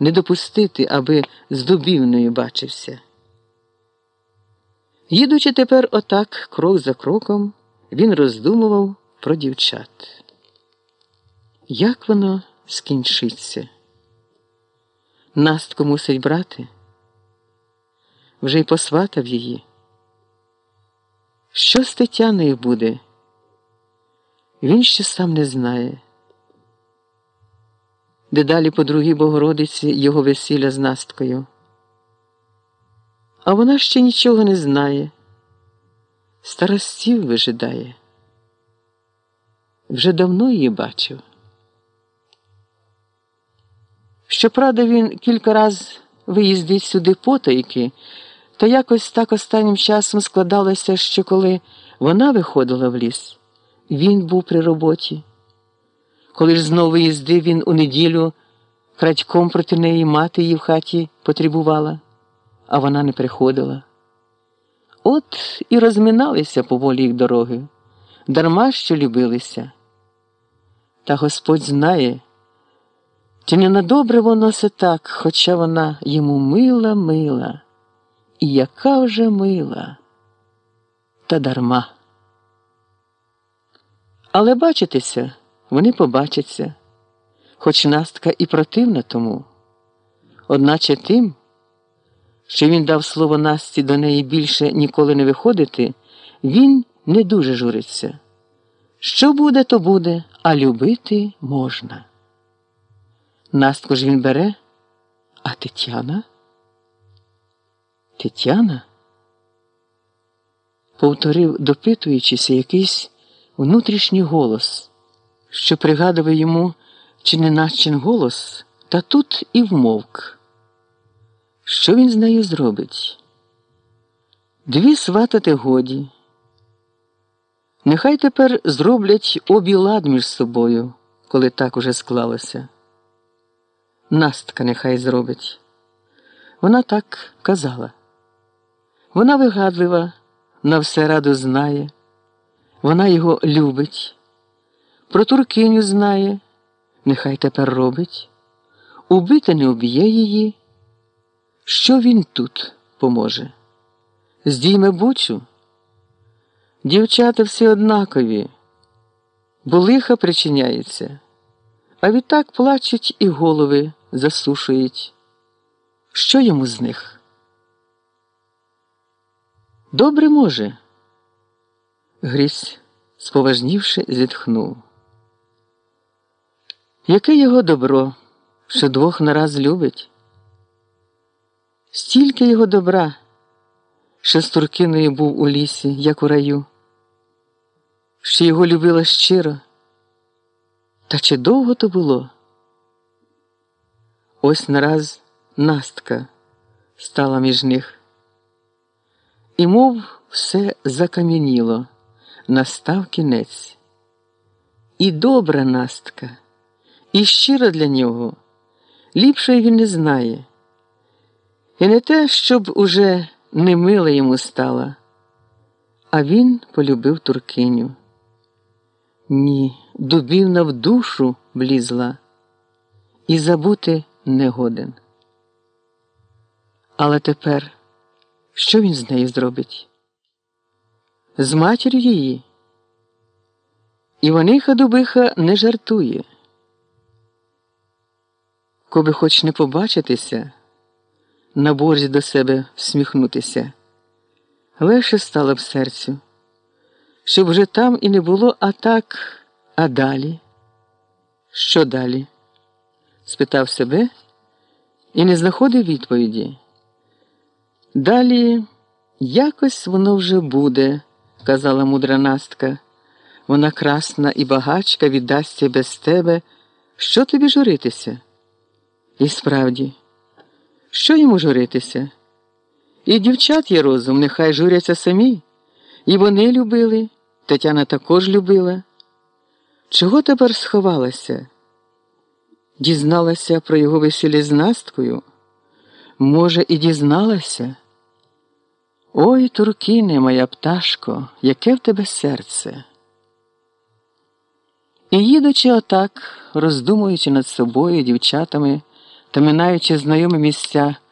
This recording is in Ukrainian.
не допустити, аби з дубівною бачився. Їдучи тепер отак, крок за кроком, він роздумував про дівчат. Як воно скінчиться? Настку мусить брати, вже й посватав її. Що з Тетяною буде? Він ще сам не знає. Дедалі по другій Богородиці його весілля з Насткою. А вона ще нічого не знає. Старостів вижидає. Вже давно її бачив. Щоправда, він кілька раз виїздить сюди потайки, та якось так останнім часом складалося, що коли вона виходила в ліс, він був при роботі. Коли ж знову їздив він у неділю, крадьком проти неї мати її в хаті потребувала, а вона не приходила. От і розминалися поволі їх дороги, дарма що любилися. Та Господь знає, чи не на добре воно все так, хоча вона йому мила, мила, і яка вже мила, та дарма. Але бачитися вони побачаться, хоч настка і противна тому, одначе тим, що він дав слово Насті до неї більше ніколи не виходити, він не дуже журиться. Що буде, то буде, а любити можна. Настку ж він бере, а Тетяна? Тетяна? Повторив, допитуючися, якийсь внутрішній голос, що пригадував йому, чи не начин голос, та тут і вмовк. Що він з нею зробить? Дві сватати годі. Нехай тепер зроблять обі лад між собою, коли так уже склалося. Настка нехай зробить. Вона так казала. Вона вигадлива, на все раду знає, вона його любить, про туркиню знає, нехай тепер робить, убити не уб'є її. Що він тут поможе? Здійме бучу? Дівчата всі однакові, бо лиха причиняється, а відтак плачуть і голови засушують. Що йому з них? Добре може. Грісь, споважнівши, зітхнув. Яке його добро, що двох нараз любить? Стільки його добра, що з Туркиною був у лісі, як у раю, що його любила щиро. Та чи довго то було? Ось нараз настка стала між них, і мов все закам'яніло, настав кінець. І добра настка, і щира для нього, ліпшої він не знає. І не те, щоб уже не мила йому стала, а він полюбив туркиню. Ні, дубівна в душу влізла, і забути не годен. Але тепер що він з нею зробить? З матір'ю її. Іваниха Дубиха не жартує. Коби хоч не побачитися, на борзі до себе всміхнутися, легше стало б серцю, щоб вже там і не було, а так, а далі? Що далі? спитав себе і не знаходив відповіді. Далі якось воно вже буде, казала мудра Настка. Вона красна і багачка віддасться без тебе. Що тобі журитися? І справді, що йому журитися? І дівчат є розум, нехай журяться самі. І вони любили, Тетяна також любила. Чого тепер сховалася? Дізналася про його весілля з Насткою? Може, і дізналася? Ой, Туркіне, моя пташко, яке в тебе серце? І їдучи отак, роздумуючи над собою, дівчатами, та минаючи знайомі місця.